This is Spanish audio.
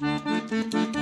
Música